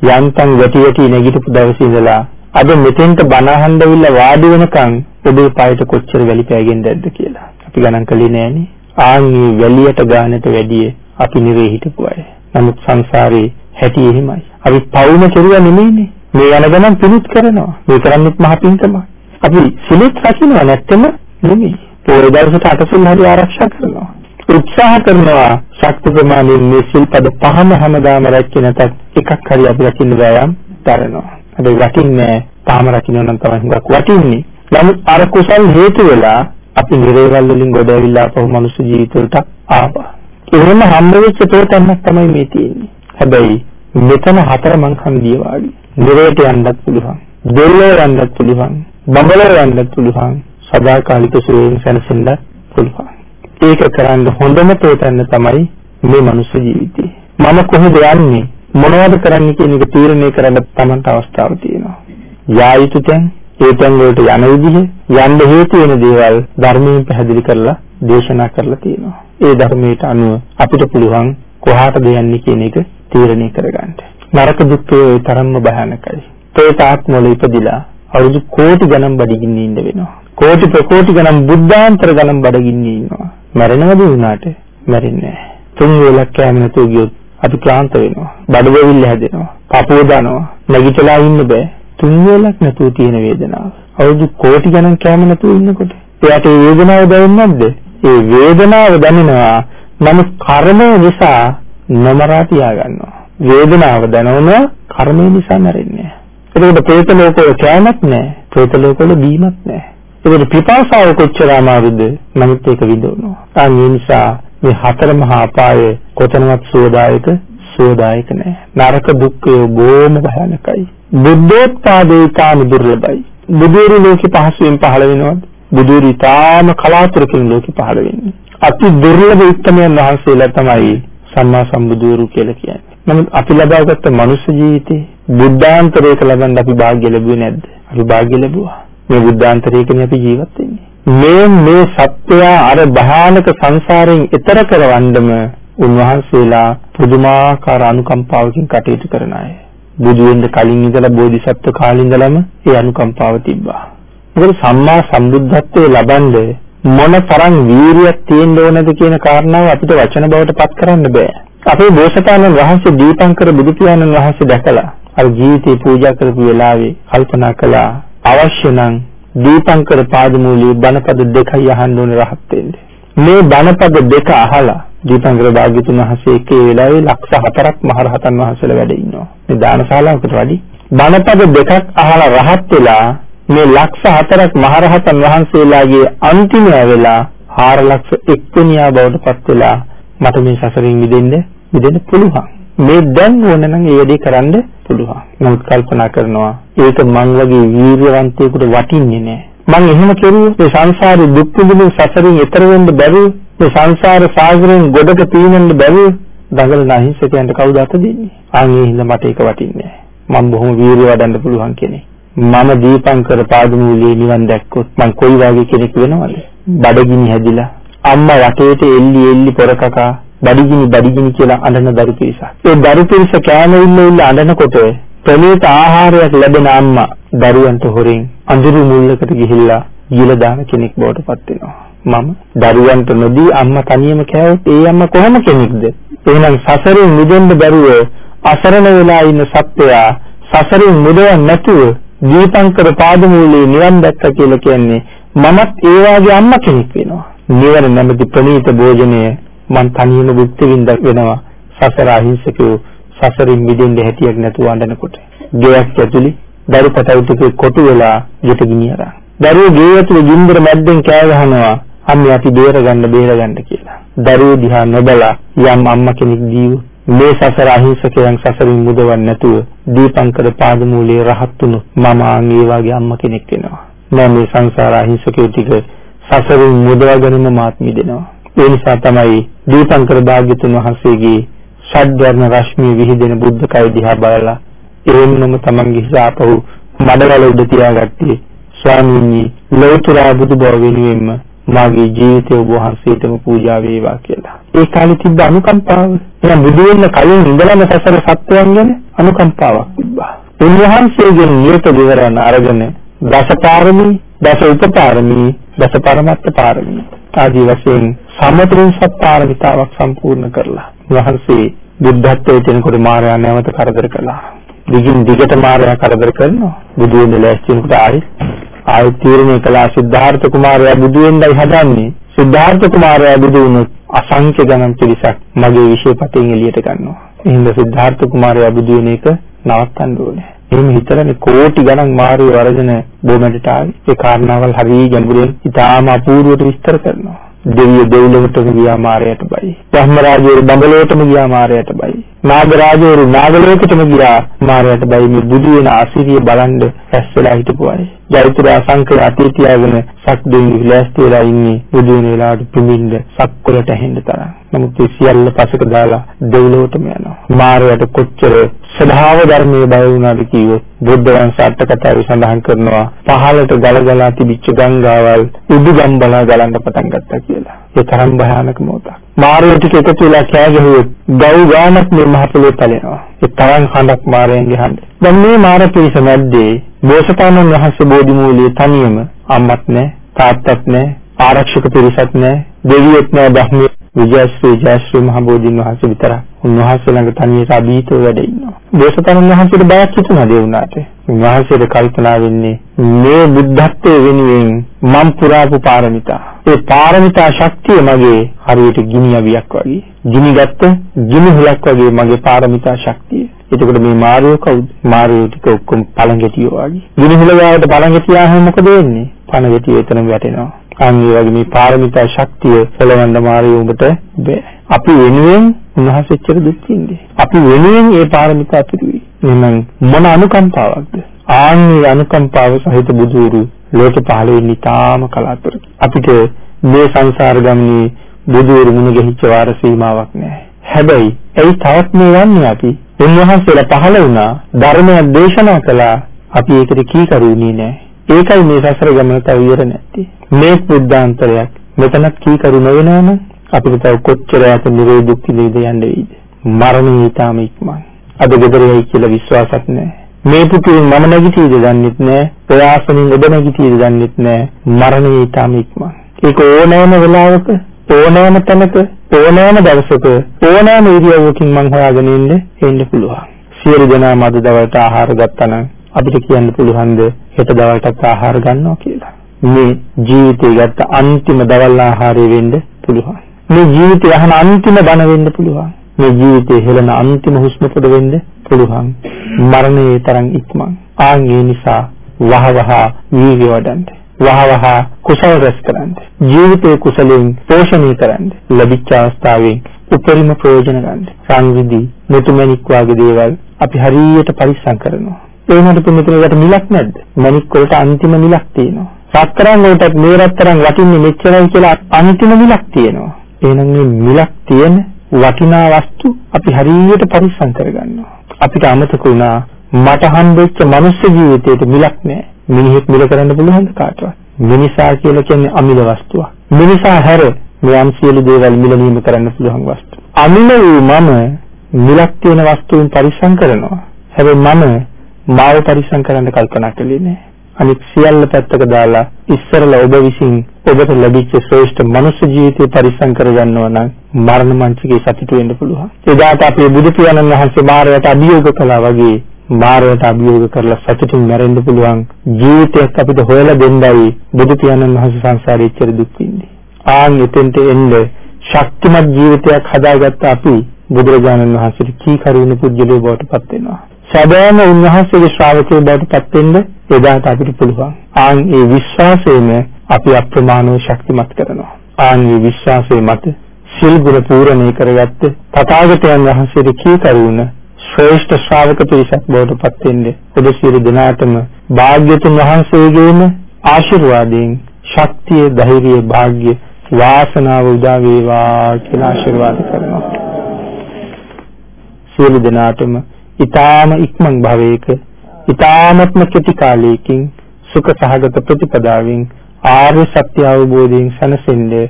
යන්තම් වැටි වැටි නැගිටපු දවසේ ඉඳලා අද මෙතෙන්ට බණ අහන්න ඇවිල්ලා වාඩි වෙනකන් ඔබේ පායට කොච්චර වැලි පෑගෙන්නද කියලා. අපි ගණන් කළේ නෑනේ. ආන්ගේ වැලියට ගානට වැඩිය අපි නිරේ හිටපු අය. නමුත් සංසාරේ හැටි එහෙමයි. අපි පවුම කෙරුවා නෙමෙයිනේ. මේ යන ගමන් පිණිත් කරනවා. මේ කරන්නේත් මහ පිංකම. අපි සිලිත් රකින්නවා නැත්තම නෙමෙයි. පොර දවසට අටසිල් හරි ආරක්ෂා කරනවා. උත්සාහ කරනවා ශක්ති ප්‍රමාණයෙන් මේ සිල්පද පහම හැමදාම රැකගෙන නැතත් එකක් හරි අපි රකින්න වෑයම් කරනවා. හැබැයි රකින්නේ තාම රකින්න නම් තමයි හුඟක් වටින්නේ. නමුත් අර කුසල් හේතු වෙලා අපි නිරේවල් වලින් ගොඩ ඇවිල්ලා අපහු මනුස්ස ජීවිතවලට ආවා. එහෙම හම්බ වෙච්ච තෝතන්නක් තමයි මේ තියෙන්නේ. හැබැයි මෙතන හතර මං හන්දිය වාඩි. නිරේට යන්නත් පුළුවන්. දෙල්ලේ යන්නත් පුළුවන්. බඹලේ යන්නත් පුළුවන්. සදාකාලික සුවයෙන් සැනසෙන්නත් පුළුවන්. ඒක කරන්න හොඳම තෝතන්න තමයි මේ මනුස්ස ජීවිතේ. මම කොහෙද යන්නේ? මොනවද කරන්න කියන එක තීරණය කරන්න Tamanට අවස්ථාව තියෙනවා. යා යුතු තැන්, ඒ තැන් වලට යන විදිහ, යන්න හේතු වෙන දේවල් ධර්මයෙන් පැහැදිලි කරලා දේශනා කරලා තියෙනවා. ඒ ධර්මයට අනුව අපිට පුළුවන් කොහාටද යන්නේ කියන එක තීරණය කරගන්න. නරක දුක්ඛය ඒ තරම්ම භයානකයි. ප්‍රේත ආත්මවල ඉපදිලා අවුරුදු කෝටි ගණන් බඩගින්නේ ඉන්න වෙනවා. කෝටි ප්‍රකෝටි ගණන් බුද්ධාන්තර ගණන් බඩගින්නේ ඉන්නවා. මැරෙනවද වුණාට මැරෙන්නේ නැහැ. තුන් වේලක් කෑම නැතුව ගියොත් අපි ක්ලාන්ත වෙනවා. බඩ වෙවිල්ල හැදෙනවා. පපුව දනවා. නැගිටලා ඉන්න බෑ. තුන් වේලක් නැතුව තියෙන වේදනාව. අවුරුදු කෝටි ගණන් කෑම නැතුව ඉන්නකොට එයාට ඒ වේදනාව දැනෙන්නේ නැද්ද? ඒ වේදනාව දැනෙනවා. නමුත් කර්මය නිසා නොමරා තියාගන්නවා. වේදනාව දැනෙනවා කර්මය නිසා නැරෙන්නේ. ඒකෝට ප්‍රේත ලෝකවල කෑමක් නැහැ. ප්‍රේත ලෝකවල බීමක් නැහැ. ඒකට පිපාසාව කොච්චර අමාරුද? නමුත් ඒක විඳවනවා. ඒ නිසා මේ හතර මහා අපාය කොතනවත් සුවදායක සුවදායක නෑ. නරක දුක්ඛය බොහොම භයානකයි. බුද්ධෝත්පාදේ කාම දුර්ලභයි. බුදුරු ලෝකෙ පහසුවෙන් පහළ වෙනවද? බුදුරු ඊටාම කලාතුරකින් ලෝකෙ පහළ වෙන්නේ. අති දුර්ලභ උත්තමයන් වහන්සේලා තමයි සම්මා සම්බුදුරු කියලා කියන්නේ. නමුත් අපි ලබාගත්ත මනුෂ්‍ය ජීවිතේ බුද්ධාන්තරයක ලබන්න අපි වාග්ය ලැබුවේ නැද්ද? අපි වාග්ය ලැබුවා. මේ බුද්ධාන්තරයකනේ අපි ජීවත් වෙන්නේ. මේ මේ සත්‍යය අර භයානක සංසාරයෙන් එතර කරවන්නම උන්වහන්සේලා පුදුමාකාර අනුකම්පාවකින් කටයුතු කරන අය. බුදු වෙන්න කලින් ඉඳලා බෝධිසත්ව කාලේ ඉඳලම ඒ අනුකම්පාව තිබ්බා. මොකද සම්මා සම්බුද්ධත්වයේ ලබන්නේ මොන තරම් වීරියක් තියෙන්න ඕනද කියන කාරණාව අපිට වචන බවට පත් කරන්න බෑ. අපේ බෝසතාණන් වහන්සේ දීපංකර බුදු පියාණන් වහන්සේ දැකලා අර ජීවිතේ පූජා කරපු වෙලාවේ කල්පනා කළා අවශ්‍ය නම් දීපංකර පාදමූලී බණපද දෙකයි අහන්න ඕනේ රහත් වෙන්න. මේ බණපද දෙක අහලා දීපංකර භාග්‍යතුන් වහන්සේ එකේ වෙලාවේ ලක්ෂ හතරක් මහරහතන් වහන්සේලා වැඩ ඉන්නවා. මේ දානශාලාවකට වැඩි. බණපද දෙකක් අහලා රහත් වෙලා මේ ලක්ෂ හතරක් මහරහතන් වහන්සේලාගේ අන්තිම වෙලා 4 ලක්ෂ එක්වෙනියා බවට පත් වෙලා මට මේ සසරින් මිදෙන්න මිදෙන්න පුළුවන්. මේ දැන් ඕන නම් ඒ වැඩේ කරන්න පුළුවන්. නමුත් කල්පනා කරනවා ඒක මං වගේ වීර්යවන්තයෙකුට වටින්නේ නැහැ. මං එහෙම කෙරුවොත් මේ සංසාරේ දුක් විඳින සසරින් එතර වෙන්න බැරුව මේ සංසාර සාගරයෙන් ගොඩට පීනෙන්න බැරුව දඟලන අහිංසකයන්ට කවුද අත දෙන්නේ? ආන්ගේ හින්දා මට ඒක වටින්නේ නැහැ. මං බොහොම වීර්ය වඩන්න පුළුවන් කෙනෙක්. මම දීපංකර පාදමූලයේ නිවන් දැක්කොත් මං කොයි වගේ කෙනෙක් වෙනවද? බඩගිනි හැදිලා අම්මා වටේට එල්ලි එල්ලි පොරකකා බඩගිනි බඩගිනි කියලා අඬන දරු පිරිසක්. ඒ දරු පිරිස කෑම ඉල්ල ඉල්ල අඬනකොට ප්‍රණීත ආහාරයක් ලැබෙන අම්මා දරුවන්ට හොරෙන් අඳුරු මුල්ලකට ගිහිල්ලා ගිල දාන කෙනෙක් බවට පත් වෙනවා. මම දරුවන්ට නොදී අම්මා තනියම කෑවොත් ඒ අම්මා කොහොම කෙනෙක්ද? එහෙනම් සසරෙන් මිදෙන්න බැරුව අසරණ වෙලා ඉන්න සත්වයා සසරෙන් මුදවන්න නැතුව දීපංකර පාදමූලයේ නිවන් දැක්ක කියලා කියන්නේ මමත් ඒ වාගේ අම්මා කෙනෙක් වෙනවා. නිවන නැමැති ප්‍රණීත භෝජනය මං තනියම භුක්ති විඳ වෙනවා. සසර අහිංසකයෝ සසරින් මිදෙන්න හැටියක් නැතුව අඬනකොට. ගෙයක් ඇතුලේ දරු පටවු ටිකේ කොටු වෙලා ගෙට ගිනියරා දරුවෝ ගේ ඇතුලේ ගින්දර මැද්දෙන් කෑ ගහනවා. අම්මේ අපි බේර ගන්න බේර ගන්න කියලා. දරුවෝ දිහා නොබලා යම් අම්මා කෙනෙක් දීව මේ සසර අහිංසකයන් සසරින් මුදවන්න නැතුව දීපංකර පාදමූලයේ රහත් වුණු මම ආන් ඒ වගේ අම්මා කෙනෙක් වෙනවා. නෑ මේ සංසාර අහිංසකයේ ටික සසරින් මුදවාගෙනම මාත් මිදෙනවා. ඒ නිසා තමයි දීපංකර භාග්‍යතුන් වහන්සේගේ ෂඩ්වර්ණ රශ්මිය විහිදෙන බුද්ධ කය දිහා බලලා එවෙන්නම තමන්ගේ හිසාපහු මඩවල උඩ තියාගත්තේ ස්වාමීනි ලෞතර බුදු බව වෙනුවෙන්ම මාගේ ජීවිතය ඔබ වහන්සේටම පූජා වේවා කියලා. ඒ කාලේ තිබ්බ අනුකම්පාව. එහෙනම් බුදු වෙන්න කලින් ඉඳලම සසර සත්‍යයන් ගැන අනුකම්පාවක් තිබ්බා. උන්වහන්සේගෙන් නියත විවරණ අරගෙන දසපාරමී, දස උපපාරමී, දස පරමත්ත පාරමී ආදී වශයෙන් සමතුලිත සත්පාරමිතාවක් සම්පූර්ණ කරලා වහන්සේ බුද්ධත්වයේ දෙනකොට මාර්යා නැවත කරදර කළා. දිගින් දිගට මාර්යා කරදර කරනවා. බුදු වෙන්න ලෑස්ති වෙනකොට ආයි ආයි තීරණය කළා සිද්ධාර්ථ කුමාරයා බුදු වෙන්නයි හදන්නේ. සිද්ධාර්ථ කුමාරයා බුදු වුණොත් අසංඛ්‍ය ගණන් පිරිසක් මගේ විශේෂපතෙන් එළියට ගන්නවා. එහෙනම් සිද්ධාර්ථ කුමාරයා බුදු වෙන එක නවත්තන්න ඕනේ. එහෙම හිතලානේ කෝටි ගණන් මාරු වර්ජන බොමඩට ආවේ. ඒ කාරණාවල් හරිය ගැඹුරින් ඉතාම අපූර්වට විස්තර කරනවා. දෙවියෝ දෙව්ලොවටම ගියා මාරයට බයි. බ්‍රහ්ම රාජයෝ බඹලොවටම ගියා මාරයට බයි. නාග රාජවරු නාගලෝකෙටම ගියා මාරයට බයි. මේ බුදු වෙන අසිරිය බලන් ඇස් වෙලා හිටපු අය. ජයතුරා සංකල අතීතයගෙන සක් දෙවි ලෑස්ති වෙලා ඉන්නේ බුදු වෙන වෙලාවට පිඹින්න සක්වලට ඇහෙන්න තරම්. නමුත් ඒ සියල්ල පසක දාලා දෙව්ලොවටම යනවා. මාරයට කොච්චර ස්වභාව ධර්මයේ බය වුණාද කිව්වොත් බුද්ධ වංශ අට කතාවේ සඳහන් කරනවා පහළට ගලගලා තිබිච්ච ගංගාවල් උඩුගම් බලා ගලන්න පටන් ගත්තා කියලා. ඒ තරම් භයානක මොහොතක්. මාරයෝ ටික එකතු වෙලා කෑ ගැහුවොත් ගව් ගානක් මේ මහ පොළොවේ පැලෙනවා. ඒ තරම් හඬක් මාරයන්ගේ හඬ. දැන් මේ මාර පිරිස මැද්දේ බෝසතාණන් වහන්සේ බෝධි මූලයේ තනියම අම්මත් නැහැ, තාත්තත් නැහැ, ආරක්ෂක පිරිසක් නැහැ, දෙවියෙක් නැහැ, බ්‍රහ්මියෙක් විජයශ්‍රී ජයශ්‍රී මහ බෝධින් වහන්සේ විතරක් උන්වහන්සේ ළඟ තනියට අභීතව වැඩ ඉන්නවා. දේශපාලන වහන්සේට බයක් හිතුණා ඒ වුණාට. උන්වහන්සේට කල්පනා වෙන්නේ මේ බුද්ධත්වයේ වෙනුවෙන් මම් පුරාපු පාරමිතා. ඒ පාරමිතා ශක්තිය මගේ හරියට ගිනි අවියක් වගේ. ගිනි ගත්ත ගිනි හුලක් වගේ මගේ පාරමිතා ශක්තිය. එතකොට මේ මාර්යෝ කවුද? මාර්යෝ ටික ඔක්කොම පළඟැටියෝ වගේ. ගිනි හුල ගාවට පළඟැටියාම මොකද වෙන්නේ? පළඟැටිය එතන වැටෙනවා. අන්න ඒ වගේ මේ පාරමිතා ශක්තිය සලවන්න මාරිය උඹට බෑ. අපි වෙනුවෙන් උන්වහන්සේච්චර දුක් විඳින්නේ. අපි වෙනුවෙන් ඒ පාරමිතා පිරුවේ. එහෙනම් මොන අනුකම්පාවක්ද? ආන්නේ අනුකම්පාව සහිත බුදුරු ලෝක පහළ වෙන්නේ තාම කලාතුරකින්. අපිට මේ සංසාර ගමනේ බුදුරු මුණ ගැහිච්ච වාර සීමාවක් නැහැ. හැබැයි ඒ තවත් මේ යන්නේ අපි උන්වහන්සේලා පහළ වුණා ධර්මයක් දේශනා කළා අපි ඒකට කීකරුුනේ නැහැ. ඒකයි මේ සසර ගමන තව ඉවර නැත්තේ. මේ බුද්ධාන්තරයක් මෙතනත් කීකරු නොවෙනවනම් අපිට තව කොච්චර යට නිරේ දුක් විඳ යන්න වෙයිද? මරණය ඊටාම ඉක්මන්. අද ගෙදරයි කියලා විශ්වාසත් නැහැ. මේ පුතුන් මම නැගිටීද දන්නෙත් නැහැ. ප්‍රයාසනින් ඔබ නැගිටීද දන්නෙත් නැහැ. මරණය ඊටාම ඉක්මන්. ඒක ඕනෑම වෙලාවක ඕනෑම තැනක ඕනෑම දවසක ඕනෑම ඉරියව්වකින් මං හොයාගෙන ඉන්න එන්න පුළුවන්. සියලු දෙනාම අද දවල්ට ආහාර ගත්තා නම් අපිට කියන්න පුළුවන්ද හෙට දවල්ටත් ආහාර ගන්නවා කියලා. මේ ජීවිතේ ගත්ත අන්තිම දවල් ආහාරය වෙන්න පුළුවන්. මේ ජීවිතය අහන අන්තිම බණ වෙන්න පුළුවන්. මේ ජීවිතේ හෙළන අන්තිම හුස්ම පොඩ වෙන්න පුළුවන්. මරණයේ තරම් ඉක්මන්. ආන් ඒ නිසා වහවහ වීර්ය වඩන්න. වහවහ කුසල රැස් කරන්න. ජීවිතයේ කුසලෙන් පෝෂණය කරන්න. ලැබිච්ච අවස්ථාවෙන් උපරිම ප්‍රයෝජන ගන්න. සංවිධි, මුතුමැණික් වගේ දේවල් අපි හරියට පරිස්සම් කරනවා. ඒ වුණාට මෙතනකට මිලක් නැද්ද? මණික් වලට අන්තිම මිලක් තියෙනවා. රත්තරන් වලට මේ රත්තරන් වටින්නේ මෙච්චරයි කියලා අන්තිම මිලක් තියෙනවා. එහෙනම් මේ මිලක් තියෙන වටිනා වස්තු අපි හරියට පරිස්සම් කරගන්නවා. අපිට අමතක වුණා මට හම්බෙච්ච මනුස්ස ජීවිතේට මිලක් නැහැ. මිනිහෙක් මිල කරන්න පුළුවන්ද කාටවත්? මිනිසා කියලා කියන්නේ අමිල වස්තුවක්. මිනිසා හැර මේ යම් සියලු දේවල් මිලනීම කරන්න පුළුවන් වස්තු. අමිල වූ මම මිලක් තියෙන වස්තුන් පරිස්සම් කරනවා. හැබැයි මම මාව පරිස්සම් කරන්න කල්පනා කළේ නෑ. අනිත් සියල්ල පැත්තක දාලා ඉස්සරලා ඔබ විසින් ඔබට ලැබිච්ච ශ්‍රේෂ්ඨ මනුෂ්‍ය ජීවිතය පරිස්සම් කරගන්නවා නම් මරණ මංචකේ සතුටු වෙන්න පුළුවන්. එදාට අපේ බුදු පියාණන් වහන්සේ මාරයට අභියෝග කළා වගේ මාරයට අභියෝග කරලා සතුටින් මැරෙන්න පුළුවන් ජීවිතයක් අපිට හොයලා දෙන්නයි බුදු පියාණන් වහන්සේ සංසාරේ ඉච්චර දුක් විඳි. ආන් එතෙන්ට එන්න ශක්තිමත් ජීවිතයක් හදාගත්ත අපි බුදුරජාණන් වහන්සේට කී කරුණු පුජ්‍යලෝ බවට පත් වෙනවා. සැබෑම උන්වහන්සේගේ ශ්‍රාවකයෝ බවට පත් වෙන්න එදාට අපිට පුළුවන්. ආන් ඒ විශ්වාසයෙන් අපි අප්‍රමාණව ශක්තිමත් කරනවා. ආන් ඒ විශ්වාසය මත සිල් ගුණ පූර්ණේ කරගත්ත තථාගතයන් වහන්සේට කීකරුණ ශ්‍රේෂ්ඨ ශ්‍රාවක පිරිසක් බවට පත් වෙන්නේ ඔබ සියලු දෙනාටම භාග්‍යතුන් වහන්සේගේම ආශිර්වාදයෙන් ශක්තිය ධෛර්යය වාග්ය වාසනාව උදා වේවා කියලා ආශිර්වාද කරනවා සියලු දෙනාටම ඊ타ම ඉක්මන් භවයක ඊ타මත්ම කෙටි කාලයකින් සුඛ සහගත ප්‍රතිපදාවෙන් ආර්ය සත්‍ය අවබෝධයෙන් සැනසෙන්නේ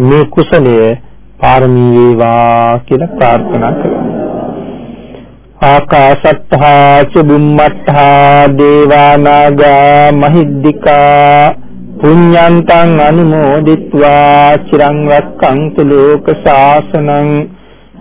මේ කුසලය පාරමී වේවා කියලා ප්‍රාර්ථනා කරනවා. ආකාශත්තා චුම්මත්තා දේවානාගා මහිද්దికා පුඤ්ඤන්තං අනුමෝදිත්වා චිරං රක්ඛන්තු ලෝක ශාසනං